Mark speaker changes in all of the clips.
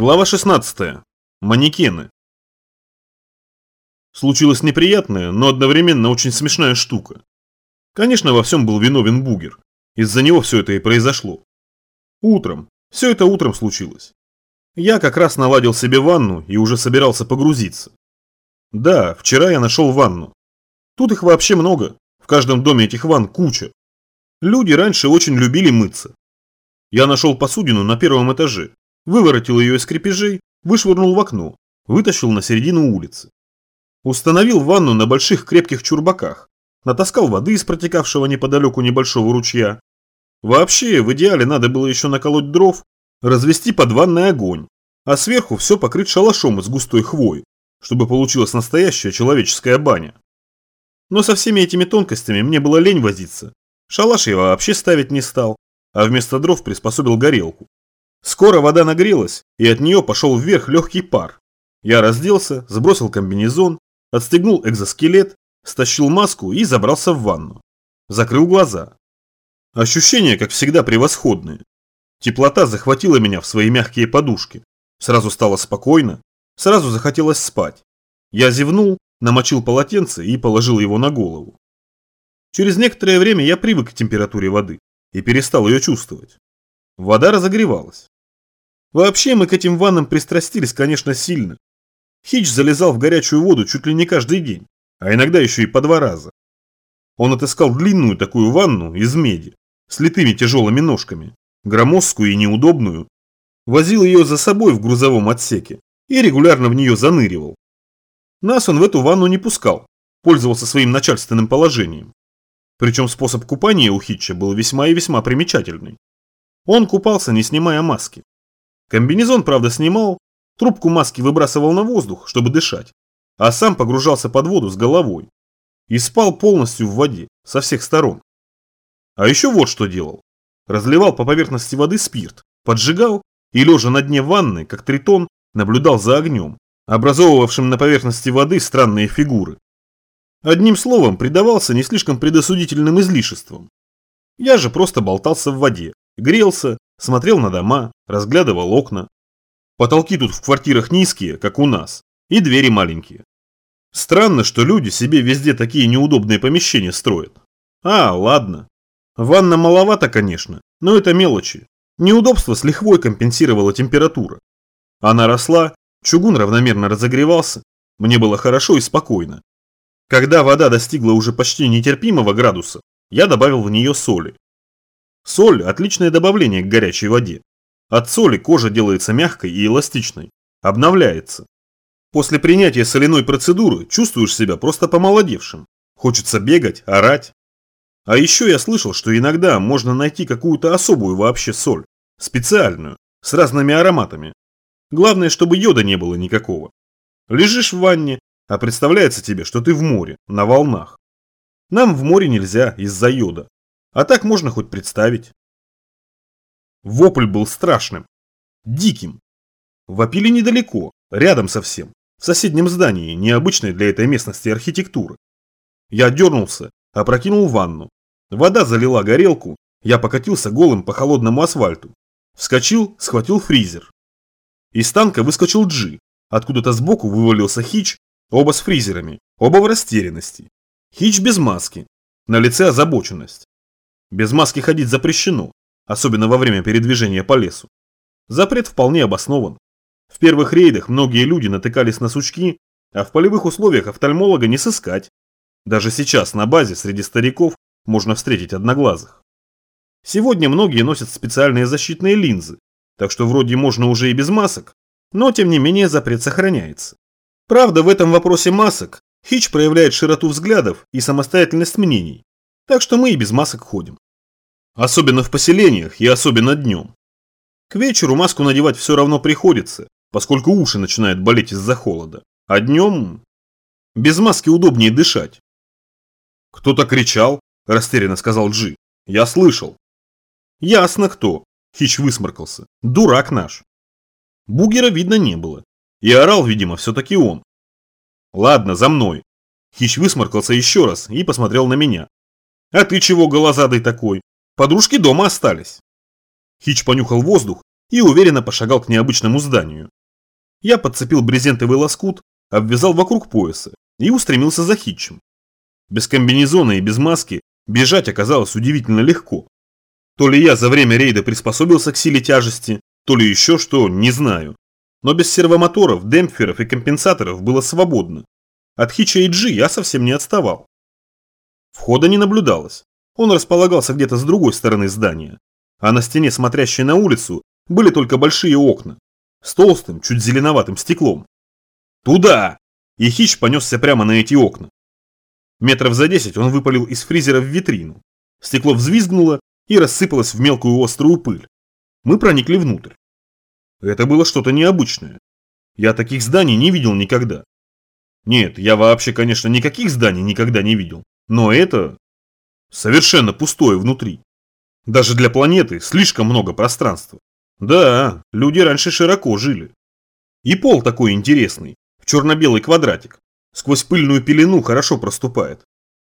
Speaker 1: Глава 16. Манекены. Случилась неприятная, но одновременно очень смешная штука. Конечно, во всем был виновен Бугер. Из-за него все это и произошло. Утром. Все это утром случилось. Я как раз наладил себе ванну и уже собирался погрузиться. Да, вчера я нашел ванну. Тут их вообще много. В каждом доме этих ванн куча. Люди раньше очень любили мыться. Я нашел посудину на первом этаже, выворотил ее из крепежей, вышвырнул в окно, вытащил на середину улицы. Установил ванну на больших крепких чурбаках, натаскал воды из протекавшего неподалеку небольшого ручья. Вообще, в идеале надо было еще наколоть дров, развести под ванной огонь, а сверху все покрыть шалашом из густой хвои, чтобы получилась настоящая человеческая баня. Но со всеми этими тонкостями мне было лень возиться. Шалаш я вообще ставить не стал, а вместо дров приспособил горелку. Скоро вода нагрелась, и от нее пошел вверх легкий пар. Я разделся, сбросил комбинезон, отстегнул экзоскелет, стащил маску и забрался в ванну. Закрыл глаза. Ощущения, как всегда, превосходные. Теплота захватила меня в свои мягкие подушки. Сразу стало спокойно, сразу захотелось спать. Я зевнул, намочил полотенце и положил его на голову. Через некоторое время я привык к температуре воды и перестал ее чувствовать. Вода разогревалась. Вообще мы к этим ваннам пристрастились, конечно, сильно. Хич залезал в горячую воду чуть ли не каждый день, а иногда еще и по два раза. Он отыскал длинную такую ванну из меди, с литыми тяжелыми ножками, громоздкую и неудобную, возил ее за собой в грузовом отсеке и регулярно в нее заныривал. Нас он в эту ванну не пускал, пользовался своим начальственным положением. Причем способ купания у Хитча был весьма и весьма примечательный. Он купался, не снимая маски. Комбинезон, правда, снимал, трубку маски выбрасывал на воздух, чтобы дышать, а сам погружался под воду с головой. И спал полностью в воде, со всех сторон. А еще вот что делал. Разливал по поверхности воды спирт, поджигал и, лежа на дне ванны, как тритон, наблюдал за огнем, образовывавшим на поверхности воды странные фигуры. Одним словом, предавался не слишком предосудительным излишествам. Я же просто болтался в воде, Грелся, смотрел на дома, разглядывал окна. Потолки тут в квартирах низкие, как у нас, и двери маленькие. Странно, что люди себе везде такие неудобные помещения строят. А, ладно. Ванна маловато, конечно, но это мелочи. Неудобство с лихвой компенсировала температура. Она росла, чугун равномерно разогревался, мне было хорошо и спокойно. Когда вода достигла уже почти нетерпимого градуса, я добавил в нее соли. Соль – отличное добавление к горячей воде. От соли кожа делается мягкой и эластичной, обновляется. После принятия соляной процедуры чувствуешь себя просто помолодевшим. Хочется бегать, орать. А еще я слышал, что иногда можно найти какую-то особую вообще соль, специальную, с разными ароматами. Главное, чтобы йода не было никакого. Лежишь в ванне, а представляется тебе, что ты в море, на волнах. Нам в море нельзя из-за йода. А так можно хоть представить. Вопль был страшным, диким. Вопили недалеко, рядом совсем, в соседнем здании, необычной для этой местности архитектуры. Я дернулся, опрокинул ванну. Вода залила горелку, я покатился голым по холодному асфальту. Вскочил, схватил фризер. Из танка выскочил Джи. Откуда-то сбоку вывалился Хич, оба с фризерами, оба в растерянности. Хич без маски, на лице озабоченность. Без маски ходить запрещено, особенно во время передвижения по лесу. Запрет вполне обоснован. В первых рейдах многие люди натыкались на сучки, а в полевых условиях офтальмолога не сыскать. Даже сейчас на базе среди стариков можно встретить одноглазых. Сегодня многие носят специальные защитные линзы, так что вроде можно уже и без масок, но тем не менее запрет сохраняется. Правда, в этом вопросе масок Хич проявляет широту взглядов и самостоятельность мнений, так что мы и без масок ходим. Особенно в поселениях и особенно днем. К вечеру маску надевать все равно приходится, поскольку уши начинают болеть из-за холода. А днем... Без маски удобнее дышать. Кто-то кричал, растерянно сказал Джи. Я слышал. Ясно кто. Хич высморкался. Дурак наш. Бугера видно не было. И орал, видимо, все-таки он. Ладно, за мной. Хич высморкался еще раз и посмотрел на меня. А ты чего голозадый такой? Подружки дома остались. Хич понюхал воздух и уверенно пошагал к необычному зданию. Я подцепил брезентовый лоскут, обвязал вокруг пояса и устремился за Хитчем. Без комбинезона и без маски бежать оказалось удивительно легко. То ли я за время рейда приспособился к силе тяжести, то ли еще что, не знаю. Но без сервомоторов, демпферов и компенсаторов было свободно. От Хича и Джи я совсем не отставал. Входа не наблюдалось. Он располагался где-то с другой стороны здания. А на стене, смотрящей на улицу, были только большие окна. С толстым, чуть зеленоватым стеклом. Туда! И Хич понесся прямо на эти окна. Метров за десять он выпалил из фризера в витрину. Стекло взвизгнуло и рассыпалось в мелкую острую пыль. Мы проникли внутрь. Это было что-то необычное. Я таких зданий не видел никогда. Нет, я вообще, конечно, никаких зданий никогда не видел. Но это совершенно пустое внутри. Даже для планеты слишком много пространства. Да, люди раньше широко жили. И пол такой интересный, в черно-белый квадратик. Сквозь пыльную пелену хорошо проступает.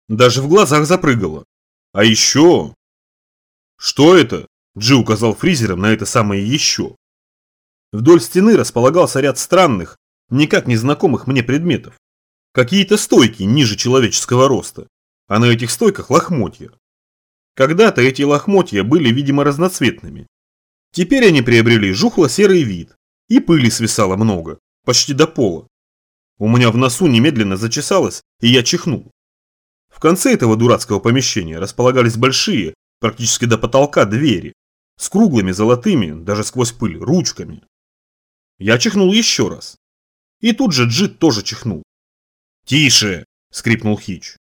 Speaker 1: Даже в глазах запрыгало. А еще... Что это? Джи указал фризером на это самое еще. Вдоль стены располагался ряд странных, никак не знакомых мне предметов. Какие-то стойки ниже человеческого роста, а на этих стойках лохмотья. Когда-то эти лохмотья были, видимо, разноцветными. Теперь они приобрели жухло-серый вид, и пыли свисало много, почти до пола. У меня в носу немедленно зачесалось, и я чихнул. В конце этого дурацкого помещения располагались большие, практически до потолка, двери, с круглыми золотыми, даже сквозь пыль, ручками. Я чихнул еще раз. И тут же Джит тоже чихнул. «Тише!» – скрипнул Хич.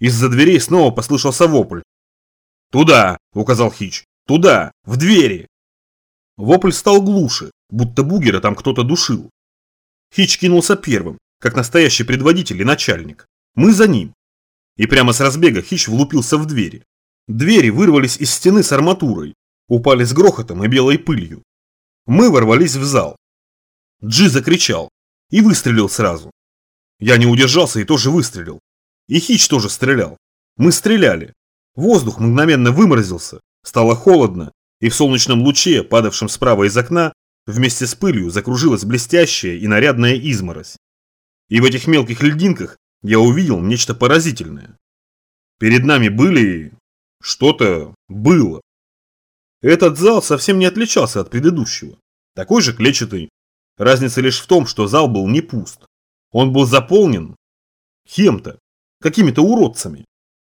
Speaker 1: Из-за дверей снова послышался вопль. «Туда!» – указал Хич. «Туда! В двери!» Вопль стал глуше, будто бугера там кто-то душил. Хич кинулся первым, как настоящий предводитель и начальник. Мы за ним. И прямо с разбега Хич влупился в двери. Двери вырвались из стены с арматурой, упали с грохотом и белой пылью. Мы ворвались в зал. Джи закричал и выстрелил сразу. Я не удержался и тоже выстрелил. И Хич тоже стрелял. Мы стреляли. Воздух мгновенно выморозился, стало холодно, и в солнечном луче, падавшем справа из окна, вместе с пылью закружилась блестящая и нарядная изморозь. И в этих мелких льдинках я увидел нечто поразительное. Перед нами были... что-то было. Этот зал совсем не отличался от предыдущего. Такой же клетчатый, Разница лишь в том, что зал был не пуст. Он был заполнен кем-то, какими-то уродцами.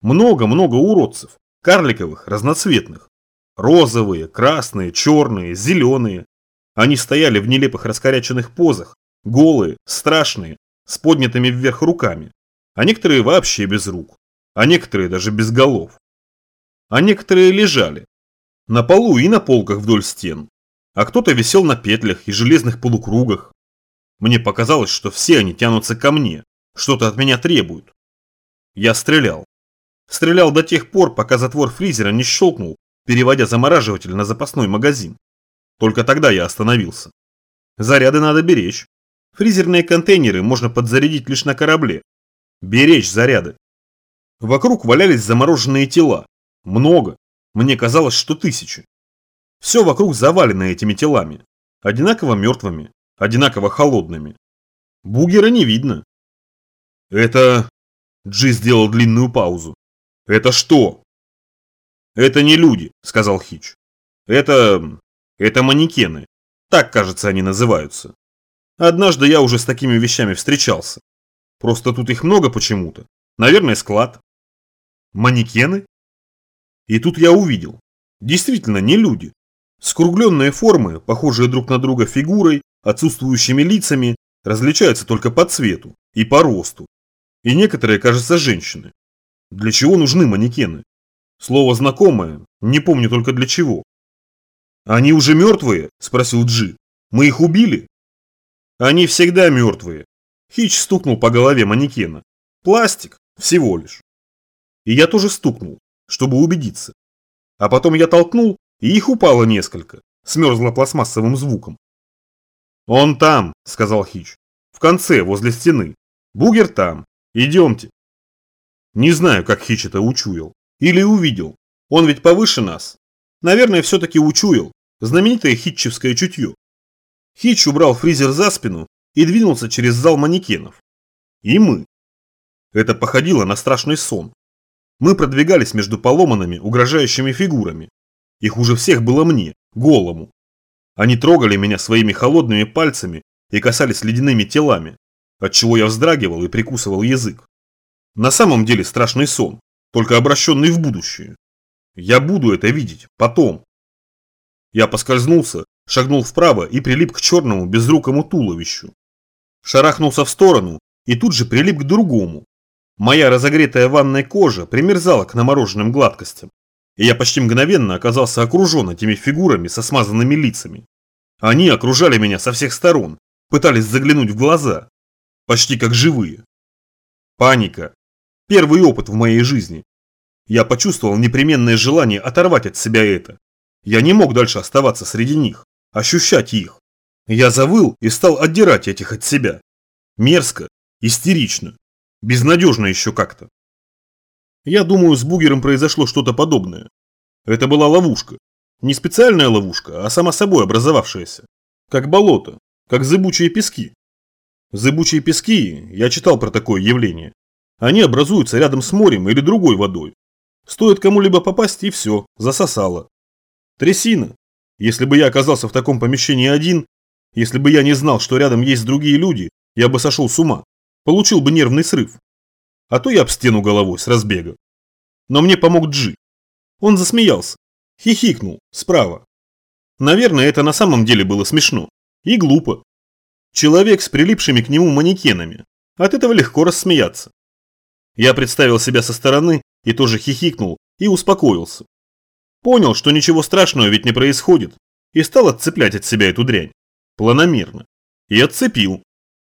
Speaker 1: Много-много уродцев, карликовых, разноцветных. Розовые, красные, черные, зеленые. Они стояли в нелепых раскоряченных позах, голые, страшные, с поднятыми вверх руками. А некоторые вообще без рук, а некоторые даже без голов. А некоторые лежали. На полу и на полках вдоль стен, а кто-то висел на петлях и железных полукругах. Мне показалось, что все они тянутся ко мне, что-то от меня требуют. Я стрелял. Стрелял до тех пор, пока затвор фризера не щелкнул, переводя замораживатель на запасной магазин. Только тогда я остановился. Заряды надо беречь. Фризерные контейнеры можно подзарядить лишь на корабле. Беречь заряды. Вокруг валялись замороженные тела. Много. Мне казалось, что тысячи. Все вокруг завалено этими телами. Одинаково мертвыми, одинаково холодными. Бугера не видно. Это... Джи сделал длинную паузу. Это что? Это не люди, сказал Хич. Это... это манекены. Так, кажется, они называются. Однажды я уже с такими вещами встречался. Просто тут их много почему-то. Наверное, склад. Манекены? И тут я увидел. Действительно, не люди. Скругленные формы, похожие друг на друга фигурой, отсутствующими лицами, различаются только по цвету и по росту. И некоторые, кажется, женщины. Для чего нужны манекены? Слово знакомое, не помню только для чего. «Они уже мертвые?» – спросил Джи. «Мы их убили?» «Они всегда мертвые». Хич стукнул по голове манекена. «Пластик, всего лишь». И я тоже стукнул, чтобы убедиться. А потом я толкнул, и их упало несколько, смерзло пластмассовым звуком. «Он там», — сказал Хич, — «в конце, возле стены. Бугер там. Идемте». Не знаю, как Хич это учуял. Или увидел. Он ведь повыше нас. Наверное, все-таки учуял, Знаменитое хитчевское чутье. Хитч убрал фризер за спину и двинулся через зал манекенов. И мы. Это походило на страшный сон. Мы продвигались между поломанными, угрожающими фигурами. И хуже всех было мне, голому. Они трогали меня своими холодными пальцами и касались ледяными телами, отчего я вздрагивал и прикусывал язык. На самом деле страшный сон, только обращенный в будущее. Я буду это видеть потом. Я поскользнулся, шагнул вправо и прилип к черному безрукому туловищу. Шарахнулся в сторону и тут же прилип к другому. Моя разогретая ванной кожа примерзала к намороженным гладкостям, и я почти мгновенно оказался окружен этими фигурами со смазанными лицами. Они окружали меня со всех сторон, пытались заглянуть в глаза, почти как живые. Паника. Первый опыт в моей жизни. Я почувствовал непременное желание оторвать от себя это. Я не мог дальше оставаться среди них, ощущать их. Я завыл и стал отдирать этих от себя. Мерзко, истерично, безнадежно еще как-то. Я думаю, с Бугером произошло что-то подобное. Это была ловушка. Не специальная ловушка, а сама собой образовавшаяся. Как болото, как зыбучие пески. Зыбучие пески, я читал про такое явление. Они образуются рядом с морем или другой водой. Стоит кому-либо попасть и все, засосало. Трясина. Если бы я оказался в таком помещении один, если бы я не знал, что рядом есть другие люди, я бы сошел с ума, получил бы нервный срыв. А то я об стену головой с разбега. Но мне помог Джи. Он засмеялся, хихикнул справа. Наверное, это на самом деле было смешно и глупо. Человек с прилипшими к нему манекенами. От этого легко рассмеяться. Я представил себя со стороны и тоже хихикнул и успокоился. Понял, что ничего страшного ведь не происходит, и стал отцеплять от себя эту дрянь. Планомерно. И отцепил.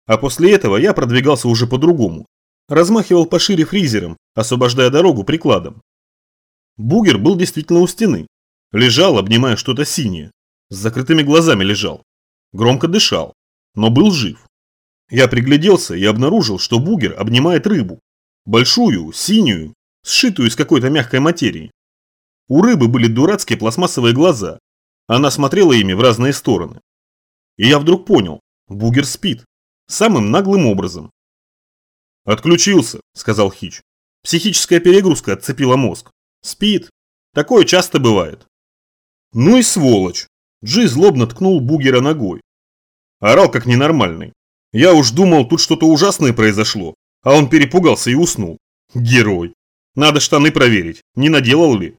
Speaker 1: А после этого я продвигался уже по-другому. Размахивал пошире фризером, освобождая дорогу прикладом. Бугер был действительно у стены. Лежал, обнимая что-то синее. С закрытыми глазами лежал. Громко дышал. Но был жив. Я пригляделся и обнаружил, что Бугер обнимает рыбу. Большую, синюю, сшитую из какой-то мягкой материи. У рыбы были дурацкие пластмассовые глаза. Она смотрела ими в разные стороны. И я вдруг понял, Бугер спит. Самым наглым образом. «Отключился», – сказал Хич. «Психическая перегрузка отцепила мозг. Спит. Такое часто бывает». «Ну и сволочь!» Джи злобно ткнул Бугера ногой. Орал как ненормальный. Я уж думал, тут что-то ужасное произошло, а он перепугался и уснул. Герой. Надо штаны проверить, не наделал ли.